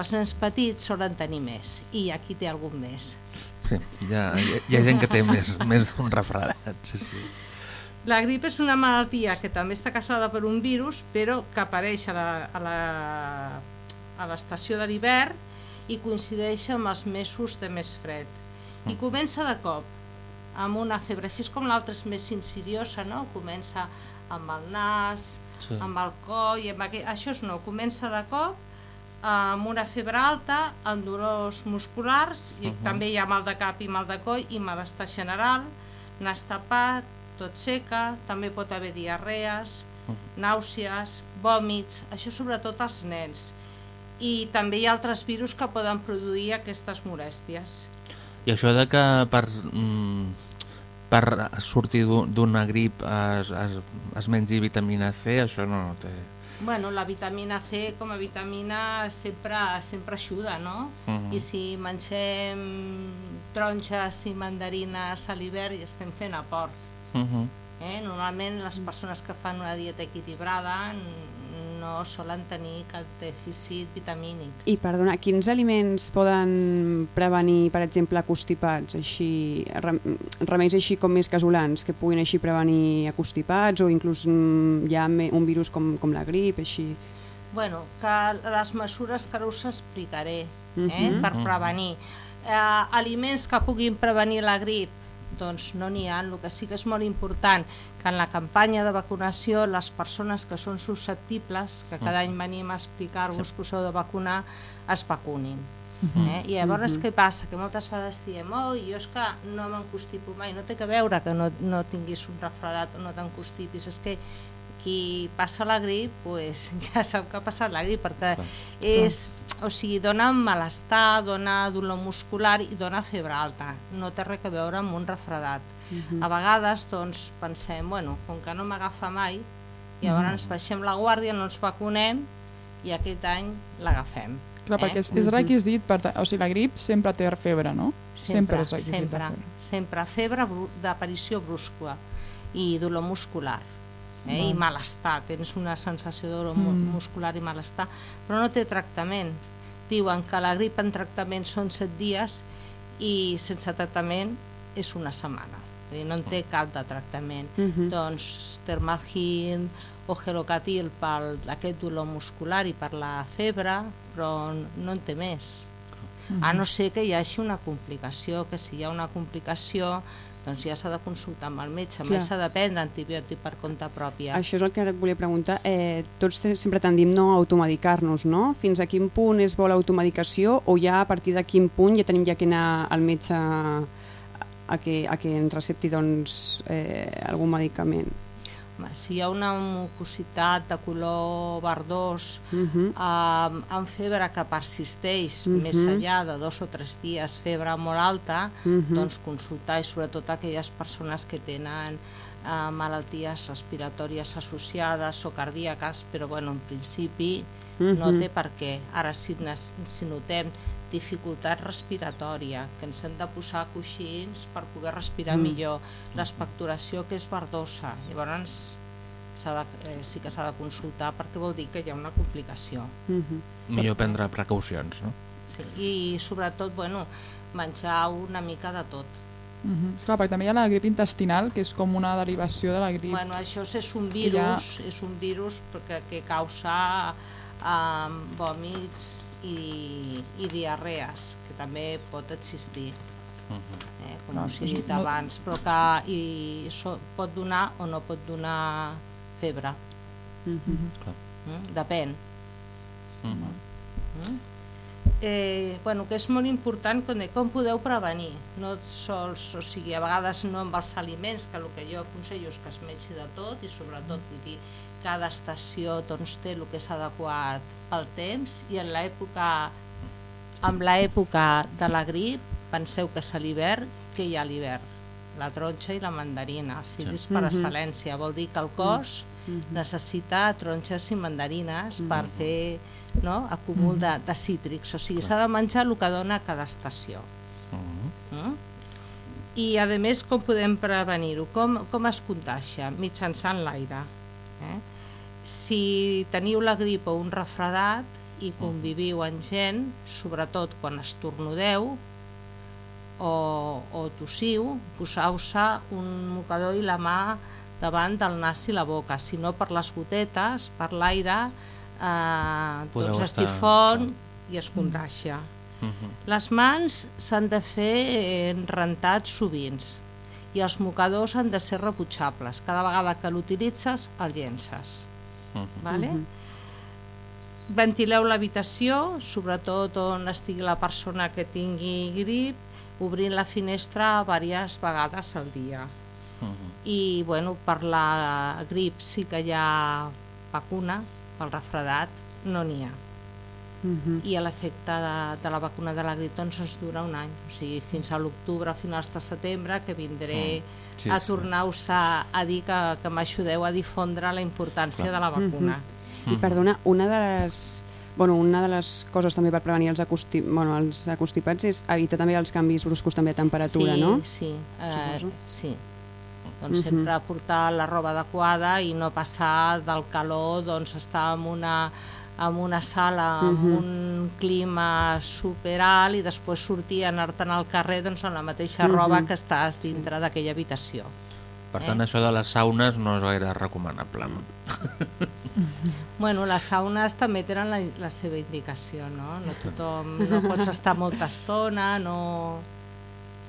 J: Els nens petits solen tenir més, i aquí té algun més.
B: Sí, hi ha, hi ha, gent que té més, més d'un refredat, sí, sí.
J: La grip és una malaltia que també està causada per un virus, però que apareix a l'estació de l'hivern i coincideix amb els mesos de més fred. I comença de cop, amb una febre, així és com l'altra és més insidiosa, no? Comença amb el nas,
B: Sí.
J: amb el coll, amb aquell... això és no, comença de cop amb una febre alta, amb dolors musculars, i
B: Mhm.
J: també hi ha mal de cap i mal de coll i malestar general, nas tapat, tot seca, també pot haver diarrees, nàusees, vòmits, això sobretot als nens. I també hi ha altres virus que poden produir aquestes molèsties.
B: I això de que per, mm, per sortir d'un- d'una grip es, es, es mengi vitamina C, això no té...
J: Bueno, la vitamina C com a vitamina sempre, sempre ajuda, no?
B: Mhm.
J: I si mengem taronges i mandarines a l'hivern i estem fent aport.
B: Uh -huh.
J: Eh? Normalment les persones que fan una dieta equilibrada no solen tenir cap dèficit vitamínic.
A: I perdona, quins aliments poden prevenir, per exemple, constipats, així, rem, remeis així com més casolans, que puguin així prevenir acostipats o inclús mm, hi ha un virus com, com la grip, així...
J: Bueno, que les mesures que ara us explicaré eh?
A: Mhm.
J: per
A: Mhm.
J: prevenir. Eh, aliments que puguin prevenir la grip, doncs no n'hi ha. El que sí que és molt important que en la campanya de vacunació les persones que són susceptibles, que cada any venim a explicar-vos que us heu de vacunar, es vacunin. Eh? I llavors
K: Mhm.
J: què passa? Que moltes vegades diem oh, jo és que no m'encostipo mai, no té que veure que no, no tinguis un refredat o no t'encostipis, és que qui passa la grip pues, ja sap que ha passat la grip perquè és, o sigui, dona malestar, dona dolor muscular i dona febre alta, no té res a veure amb un refredat.
K: Mhm.
J: A vegades doncs, pensem, bueno, com que no m'agafa mai, llavors ens baixem la guàrdia, no ens vacunem i aquest any l'agafem.
D: Clar, perquè és,
J: Eh?
D: és requisit, per, ta- o sigui, la grip sempre té febre, no?
J: Sempre,
D: és requisit
J: sempre,
D: de febre.
J: sempre. Febre d'aparició brusca i dolor muscular. Eh? I
D: Val.
J: malestar, tens una sensació dolor
D: Mm.
J: mu- muscular i malestar, però no té tractament. Diuen que la grip en tractament són 7 dies i sense tractament és una setmana. Dir, no en té cap de tractament.
A: Mhm.
J: Doncs Termalgin o Gelocatil per aquest dolor muscular i per la febre, però no en té més. A no ser que hi hagi una complicació, que si hi ha una complicació doncs ja s'ha de consultar amb el metge,
A: Clar.
J: més s'ha de prendre antibiòtic per compte pròpia.
A: Això és el que et volia preguntar. Eh, tots sempre tendim no, a automedicar-nos, no? Fins a quin punt és bo l'automedicació o ja a partir de quin punt ja tenim ja que anar al metge a, a que, a que ens recepti doncs, eh, algun medicament?
J: Si hi ha una mucositat de color verdós
A: Uh -huh.
J: eh, amb febre que persisteix
A: Mhm.
J: més enllà de dos o tres dies, febre molt alta,
A: Mhm.
J: doncs consultar i sobretot aquelles persones que tenen eh, malalties respiratòries associades o cardíaques, però bueno, en principi no
A: Mhm.
J: té per què. Ara, si, si notem dificultat respiratòria, que ens hem de posar coixins per poder respirar
A: Mm.
J: millor, l'expectoració que és verdosa, llavors s'ha de, eh, sí que s'ha de consultar perquè vol dir que hi ha una complicació.
A: Uh -huh.
B: Millor prendre precaucions, no?
J: Sí. I sobretot, bueno, menjar una mica de tot.
D: Uh -huh. Esclar, perquè també hi ha la grip intestinal, que és com una derivació de la grip.
J: Bueno, això és un
D: I ja-
J: virus, és un virus que, que causa eh, vòmits i, i diarrees, que també pot existir, eh, com
D: Clar,
J: us he dit
D: molt-
J: abans, però que i so, pot donar o no pot donar febre,
A: Uh -huh.
B: Clar.
J: mm? depèn.
B: Mhm.
J: Mm? Eh, bueno, que és molt important com, com podeu prevenir, no sols, o sigui, a vegades no amb els aliments, que el que jo aconsello és que es mengi de tot i sobretot vull dir, cada estació doncs, té el que és adequat pel temps i en l'època amb l'època de la grip penseu que és a l'hivern, que hi ha l'hivern la taronja i la mandarina si és per
A: Mhm.
J: excel·lència, vol dir que el cos necessita taronges i mandarines per fer no, acúmul de, de cítrics, o sigui, s'ha de menjar el que dona cada estació.
B: Mhm.
J: Mm? I a més com podem prevenir-ho? Com, com es contagia? Mitjançant l'aire. Eh? Si teniu la grip o un refredat i conviviu amb gent, sobretot quan estornudeu o, o tossiu, poseu-se un mocador i la mà davant del nas i la boca, si no per les gotetes, per l'aire, eh,
B: Podeu
J: doncs es
B: estar-
J: difon i es contagia.
B: Mhm.
J: Les mans s'han de fer eh, rentats sovint i els mocadors han de ser rebutjables. Cada vegada que l'utilitzes, el llences.
B: Mhm.
J: Vale? Ventileu l'habitació, sobretot on estigui la persona que tingui grip, obrint la finestra diverses vegades al dia.
B: Mhm.
J: I bueno, per la grip sí que hi ha vacuna, pel refredat no n'hi ha
A: Uh -huh.
J: i l'efecte de, de la vacuna de la grip doncs ens dura un any, o sigui, fins a l'octubre, a finals de setembre, que vindré
B: Mm. Sí,
J: a tornar-vos a, a dir que, que m'ajudeu a difondre la importància
B: Clar.
J: de la vacuna.
A: I perdona, una de les... Bueno, una de les coses també per prevenir els, acosti... bueno, els acostipats és evitar també els canvis bruscos també de temperatura,
J: sí,
A: no?
J: Sí, eh,
A: Suposo.
J: sí. Doncs
A: Mhm.
J: sempre portar la roba adequada i no passar del calor, doncs estar en una, en una sala amb
A: Mhm.
J: un clima superalt i després sortir a anar-te'n al carrer doncs, amb la mateixa roba
A: Mhm.
J: que estàs dintre d'aquella habitació.
B: Per tant, això de les saunes no és gaire recomanable. No?
J: Bueno, les saunes també tenen la, la seva indicació, no? No tothom, no pots estar molta estona, no...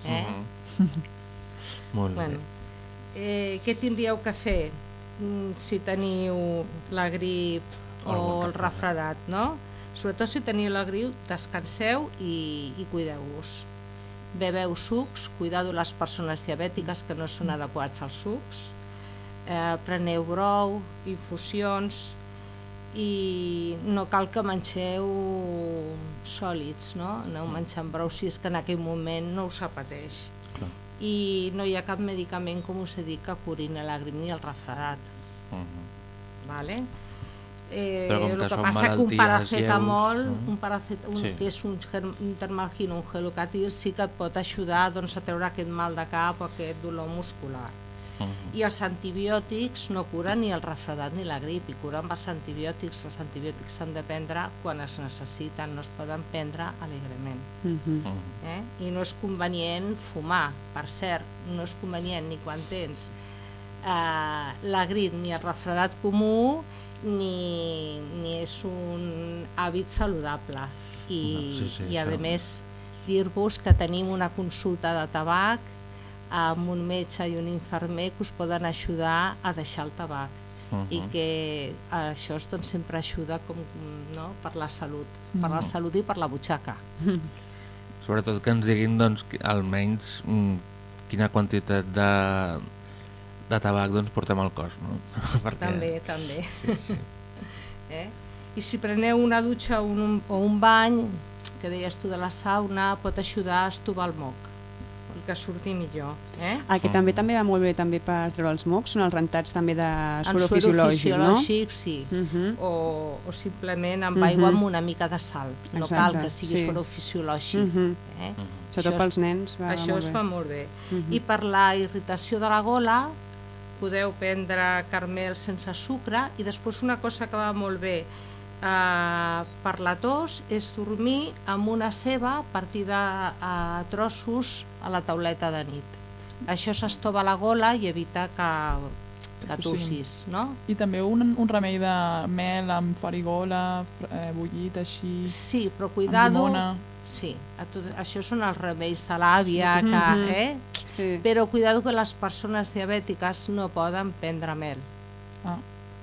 J: Eh?
B: Mhm. Molt
J: Bueno,
B: bé.
J: eh, què tindríeu que fer mm, si teniu la grip
B: O
J: el refredat, no? Sobretot si teniu la grip, descanseu i, i cuideu-vos. Beveu sucs, cuidado les persones diabètiques que no són adequats als sucs, eh, preneu brou, infusions i no cal que mengeu sòlids, no? Aneu menjant brou si és que en aquell moment no us apeteix
B: Clar.
J: i no hi ha cap medicament, com us he dit, que curi ni la grip ni el refredat.
B: Mhm.
J: Vale? Eh,
B: Però com que
J: que
B: són
J: passa que un paracetamol,
B: lleus, no?
J: un paracet un,
B: Sí.
J: que és un, un termalgin o un gelocatil, sí que et pot ajudar doncs, a treure aquest mal de cap o aquest dolor muscular.
B: Mhm.
J: I els antibiòtics no curen ni el refredat ni la grip, i curen els antibiòtics. Els antibiòtics s'han de prendre quan es necessiten, no es poden prendre alegrement.
A: Uh -huh.
B: Mhm.
J: Eh? I no és convenient fumar, per cert, no és convenient ni quan tens eh, la grip ni el refredat comú ni, ni és un hàbit saludable i,
B: No, sí, sí,
J: i a
B: això.
J: més dir-vos que tenim una consulta de tabac amb un metge i un infermer que us poden ajudar a deixar el tabac
B: Mhm.
J: i que això doncs, sempre ajuda com, no? per la salut, per la
B: Mhm.
J: salut i per la butxaca.
B: Sobretot que ens diguin doncs, almenys mm, quina quantitat de, de tabac doncs, portem al cos. No? Perquè...
J: També, també.
B: Sí, sí.
J: eh? I si preneu una dutxa o un, o un bany, que deies tu de la sauna, pot ajudar a estovar el moc, el que surti millor. Eh?
A: El que també també va molt bé també per treure els mocs són els rentats també de suero fisiològic, no?
J: sí.
A: Uh -huh.
J: o, o simplement amb
A: Mhm.
J: aigua amb una mica de sal. No
A: Exacte,
J: cal que sigui
A: sí.
J: suero fisiològic.
A: Mhm.
J: eh?
A: Sobretot
J: Això
A: pels
J: es-
A: nens va
J: Això
A: molt
J: es fa molt bé.
A: Mhm.
J: I per la irritació de la gola podeu prendre carmel sense sucre i després una cosa que va molt bé eh, per la tos és dormir amb una ceba partida a trossos a la tauleta de nit. Això s'estova la gola i evita que, que tossis, no?
D: I també un, un remei de mel amb farigola, eh, bullit així...
J: Sí, però cuidado... Sí, a tot, això són els remeis de l'àvia, que,
A: Mhm.
J: eh?
A: Sí.
J: però cuidado que les persones diabètiques no poden prendre mel.
D: Ah.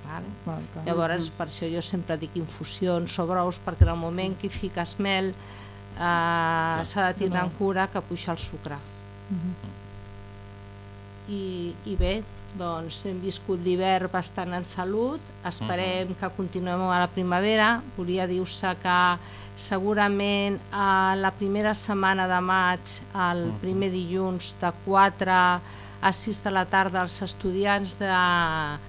J: Vale?
D: Val, clar.
J: Llavors, per això jo sempre dic infusions o brous, perquè en el moment que hi fiques mel eh, s'ha de tindre en cura que puja el sucre.
D: Mhm.
J: I, i bé, doncs hem viscut l'hivern bastant en salut, esperem que continuem a la primavera, volia dir-se que segurament a la primera setmana de maig, el primer dilluns de 4 a 6 de la tarda els estudiants de-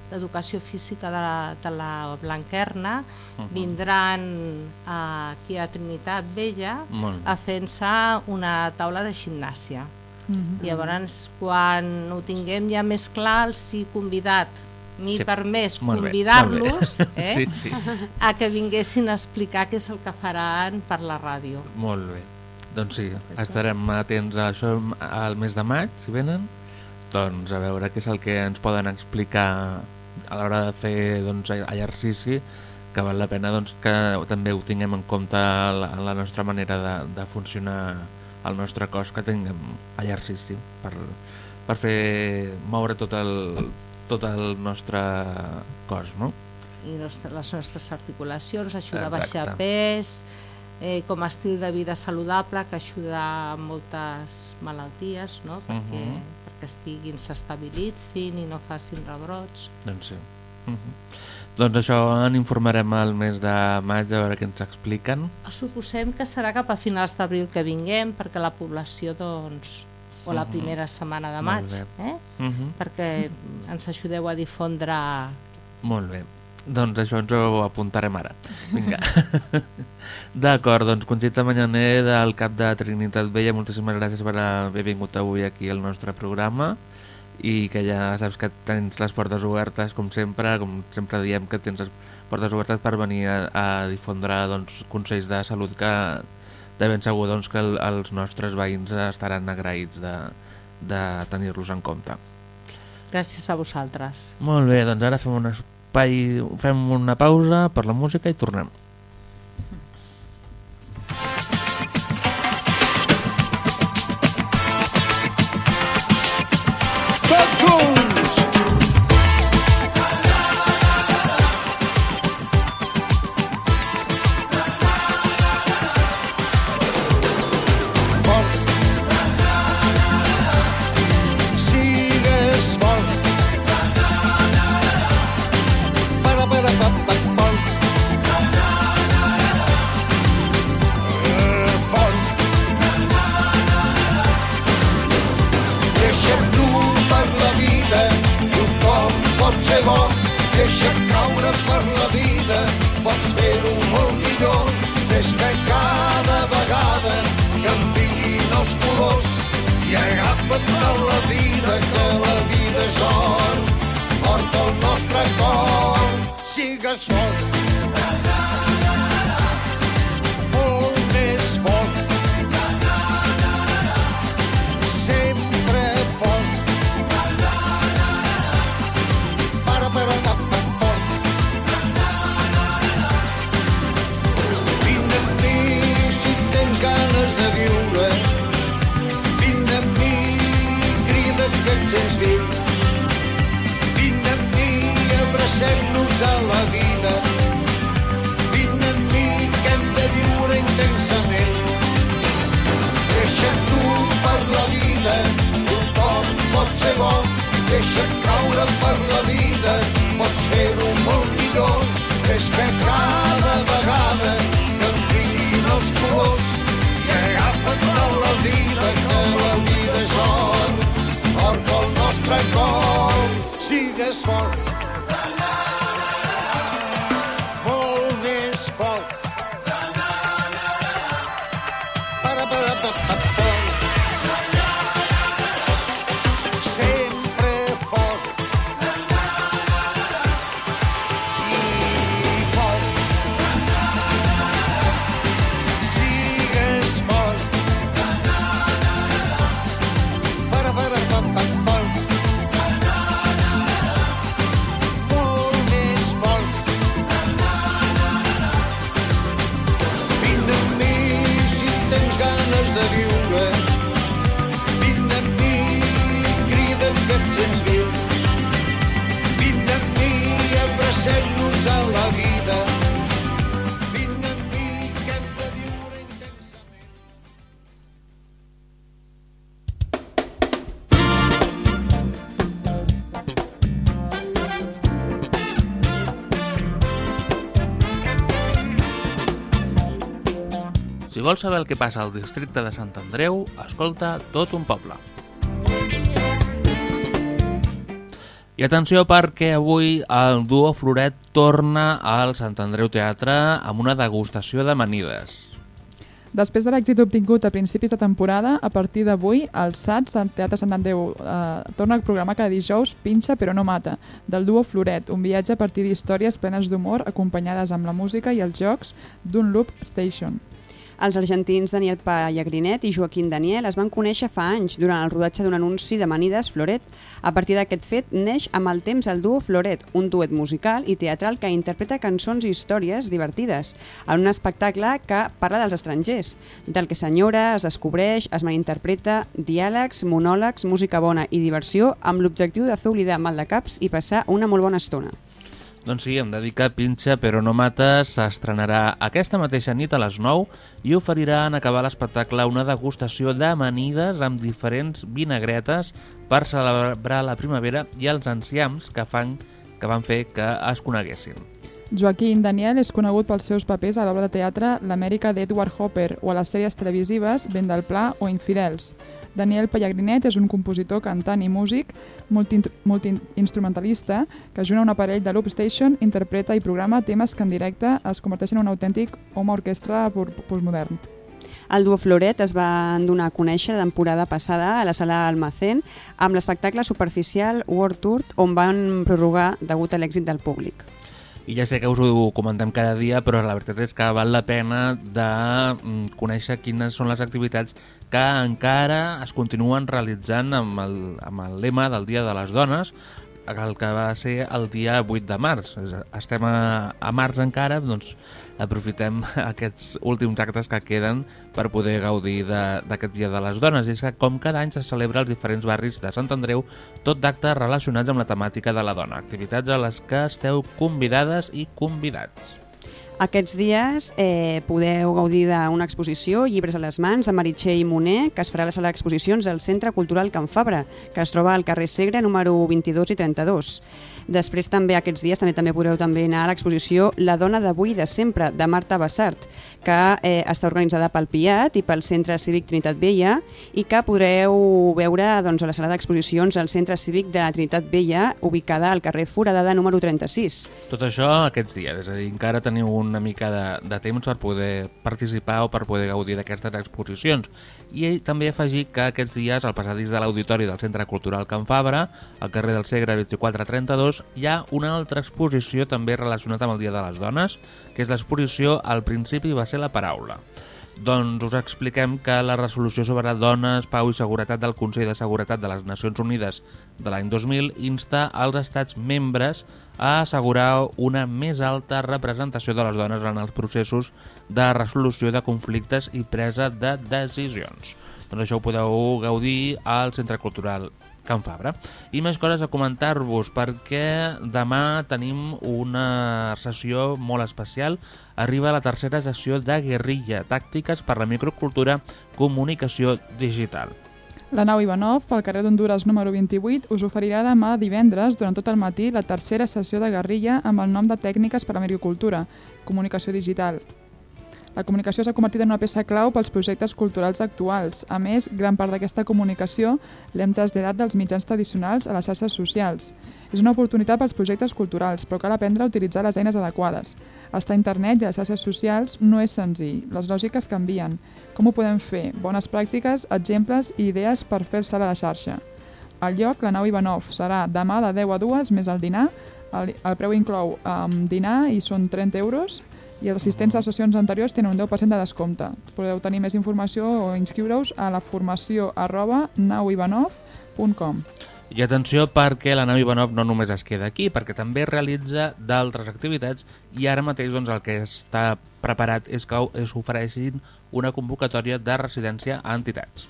J: d'educació física de la, de la Blanquerna vindran a, aquí a Trinitat Vella a fent-se una taula de gimnàsia.
D: Mhm.
J: Llavors, quan ho tinguem ja més clar, els he convidat, m'he
B: Sí.
J: permès convidar-los eh,
B: Sí, sí.
J: a que vinguessin a explicar què és el que faran per la ràdio.
B: Molt bé. Doncs sí, estarem atents a això al mes de maig, si venen. Doncs a veure què és el que ens poden explicar a l'hora de fer doncs, exercici, que val la pena doncs, que també ho tinguem en compte la, la nostra manera de, de funcionar el nostre cos, que tinguem exercici per, per fer moure tot el, tot el nostre cos, no?
J: I les nostres articulacions, ajuda a baixar
B: Exacte.
J: pes, eh, com a estil de vida saludable, que ajuda a moltes malalties, no? perquè,
B: Mhm.
J: perquè estiguin, s'estabilitzin i no facin rebrots.
B: Doncs sí. Uh Doncs això en informarem al mes de maig a veure què ens expliquen.
J: Suposem que serà cap a finals d'abril que vinguem perquè la població, doncs, o la
B: Mhm.
J: primera setmana de maig, eh?
B: Mhm.
J: perquè ens ajudeu a difondre...
B: Molt bé. Doncs això ens ho apuntarem ara. Vinga. D'acord, doncs Conxita Manyaner del cap de Trinitat Vella, moltíssimes gràcies per haver vingut avui aquí al nostre programa i que ja saps que tens les portes obertes com sempre, com sempre diem que tens les portes obertes per venir a, a difondre doncs, consells de salut que de ben segur doncs, que el, els nostres veïns estaran agraïts de, de tenir-los en compte.
J: Gràcies a vosaltres.
B: Molt bé, doncs ara fem un espai, fem una pausa per la música i tornem.
K: Si
B: vols saber el que passa al districte de Sant Andreu, escolta tot un poble. I atenció perquè avui el duo Floret torna al Sant Andreu Teatre amb una degustació d'amanides.
D: Després de l'èxit obtingut a principis de temporada, a partir d'avui, el SATS, el Teatre Sant Andreu, eh, torna al programa cada dijous Pinxa però no mata, del duo Floret, un viatge a partir d'històries plenes d'humor acompanyades amb la música i els jocs d'un loop station.
A: Els argentins Daniel Pallagrinet i Joaquim Daniel es van conèixer fa anys durant el rodatge d'un anunci d'amanides Floret. A partir d'aquest fet neix amb el temps el duo Floret, un duet musical i teatral que interpreta cançons i històries divertides en un espectacle que parla dels estrangers, del que s'enyora, es descobreix, es malinterpreta, diàlegs, monòlegs, música bona i diversió amb l'objectiu de fer oblidar mal de caps i passar una molt bona estona.
B: Doncs sí, em dedica Pinxa però no mata s'estrenarà aquesta mateixa nit a les 9 i oferirà en acabar l'espectacle una degustació d'amanides amb diferents vinagretes per celebrar la primavera i els enciams que, fan, que van fer que es coneguessin.
D: Joaquim Daniel és conegut pels seus papers a l'obra de teatre L'Amèrica d'Edward Hopper o a les sèries televisives Vent del Pla o Infidels. Daniel Pallagrinet és un compositor, cantant i músic multiinstrumentalista que junt a un aparell de Loop Station interpreta i programa temes que en directe es converteixen en un autèntic home orquestra postmodern.
A: El duo Floret es va donar a conèixer la temporada passada a la sala Almacén amb l'espectacle superficial World Tour on van prorrogar degut a l'èxit del públic.
B: I ja sé que us ho comentem cada dia, però la veritat és que val la pena de mm, conèixer quines són les activitats que encara es continuen realitzant amb el, amb el lema del Dia de les Dones, el que va ser el dia 8 de març. Estem a, a març encara, doncs aprofitem aquests últims actes que queden per poder gaudir d'aquest Dia de les Dones. I és que com cada any se celebra als diferents barris de Sant Andreu tot d'actes relacionats amb la temàtica de la dona, activitats a les que esteu convidades i convidats.
A: Aquests dies eh, podeu gaudir d'una exposició Llibres a les mans de Meritxell Moner que es farà a la sala d'exposicions del Centre Cultural Can Fabra, que es troba al carrer Segre número 22 i 32. Després també aquests dies també també podreu també anar a l'exposició La dona d'avui de sempre, de Marta Bassart, que eh, està organitzada pel PIAT i pel Centre Cívic Trinitat Vella i que podreu veure doncs, a la sala d'exposicions del Centre Cívic de la Trinitat Vella, ubicada al carrer Foradada número 36.
B: Tot això aquests dies, és a dir, encara teniu una mica de, de temps per poder participar o per poder gaudir d'aquestes exposicions. I també afegir que aquests dies al passadís de l'Auditori del Centre Cultural Can Fabra, al carrer del Segre 2432, hi ha una altra exposició també relacionada amb el Dia de les Dones, que és l'exposició Al principi va ser la paraula. Doncs us expliquem que la resolució sobre dones, pau i seguretat del Consell de Seguretat de les Nacions Unides de l'any 2000 insta als estats membres a assegurar una més alta representació de les dones en els processos de resolució de conflictes i presa de decisions. Doncs això ho podeu gaudir al Centre Cultural Can Fabra. I més coses a comentar-vos perquè demà tenim una sessió molt especial. Arriba la tercera sessió de guerrilla, tàctiques per la microcultura, comunicació digital.
D: La nau Ivanov, al carrer d'Honduras número 28, us oferirà demà divendres, durant tot el matí, la tercera sessió de guerrilla amb el nom de Tècniques per a l'Agricultura, Comunicació Digital. La comunicació s'ha convertit en una peça clau pels projectes culturals actuals. A més, gran part d'aquesta comunicació l'hem traslladat dels mitjans tradicionals a les xarxes socials. És una oportunitat pels projectes culturals, però cal aprendre a utilitzar les eines adequades. Estar a internet i a les xarxes socials no és senzill. Les lògiques canvien. Com ho podem fer? Bones pràctiques, exemples i idees per fer el salt a la xarxa. El lloc, la nau Ivanov, serà demà de 10 a 2 més el dinar. El, el preu inclou um, dinar i són 30 euros i els assistents a sessions anteriors tenen un 10% de descompte. Podeu tenir més informació o inscriure-us a la formació arroba nauivanov.com.
B: I atenció perquè la nau Ivanov no només es queda aquí, perquè també realitza d'altres activitats i ara mateix doncs, el que està preparat és que es ofereixin una convocatòria de residència a entitats.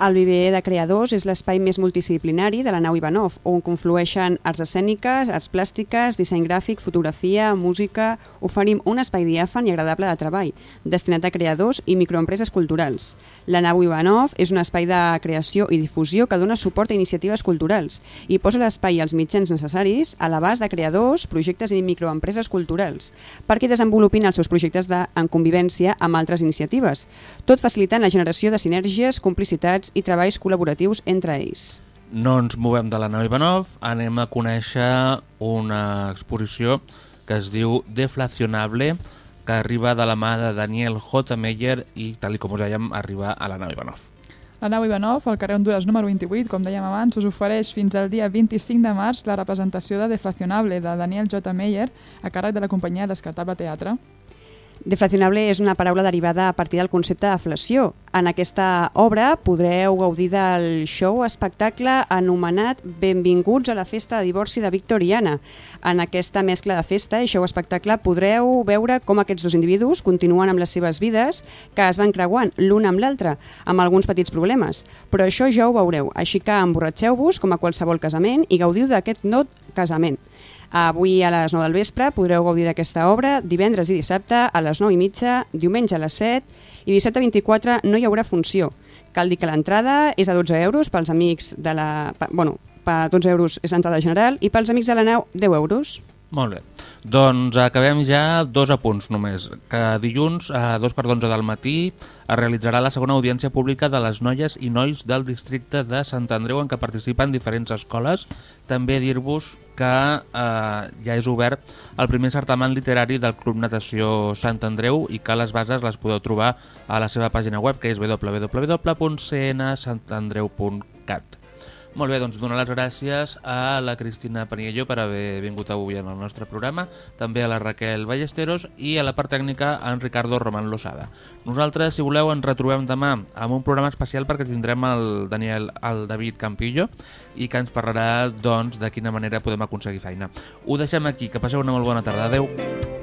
A: El viver de creadors és l'espai més multidisciplinari de la nau Ivanov, on conflueixen arts escèniques, arts plàstiques, disseny gràfic, fotografia, música... Oferim un espai diàfan i agradable de treball, destinat a creadors i microempreses culturals. La nau Ivanov és un espai de creació i difusió que dona suport a iniciatives culturals i posa l'espai i els mitjans necessaris a l'abast de creadors, projectes i microempreses culturals, perquè desenvolupin els seus projectes de, en convivència amb altres iniciatives, tot facilitant la generació de sinergies, complicitats i treballs col·laboratius entre ells.
B: No ens movem de la nau Ivanov, anem a conèixer una exposició que es diu Deflacionable, que arriba de la mà de Daniel J. Meyer i, tal com us dèiem, arriba a la nau Ivanov.
D: La nau Ivanov, al carrer Honduras número 28, com dèiem abans, us ofereix fins al dia 25 de març la representació de Deflacionable de Daniel J. Meyer a càrrec de la companyia Descartable Teatre.
A: Deflacionable és una paraula derivada a partir del concepte deflació. En aquesta obra podreu gaudir del show espectacle anomenat Benvinguts a la festa de divorci de Victoriana. En aquesta mescla de festa i show espectacle podreu veure com aquests dos individus continuen amb les seves vides que es van creuant l'un amb l'altre, amb alguns petits problemes. Però això ja ho veureu, així que emborratxeu-vos com a qualsevol casament i gaudiu d'aquest not casament. Avui a les 9 del vespre podreu gaudir d'aquesta obra, divendres i dissabte a les 9 i mitja, diumenge a les 7 i dissabte 24 no hi haurà funció. Cal dir que l'entrada és a 12 euros pels amics de la... Bueno, per 12 euros és entrada general i pels amics de la nau 10 euros.
B: Molt bé. Doncs acabem ja dos apunts només. Que dilluns a dos quarts d'onze del matí es realitzarà la segona audiència pública de les noies i nois del districte de Sant Andreu en què participen diferents escoles. També dir-vos que eh, ja és obert el primer certamen literari del Club Natació Sant Andreu i que les bases les podeu trobar a la seva pàgina web que és www.cnsantandreu.cat. Molt bé, doncs donar les gràcies a la Cristina Paniello per haver vingut avui en el nostre programa, també a la Raquel Ballesteros i a la part tècnica en Ricardo Roman Losada. Nosaltres, si voleu, ens retrobem demà amb un programa especial perquè tindrem el Daniel, el David Campillo i que ens parlarà doncs, de quina manera podem aconseguir feina. Ho deixem aquí, que passeu una molt bona tarda. Adeu.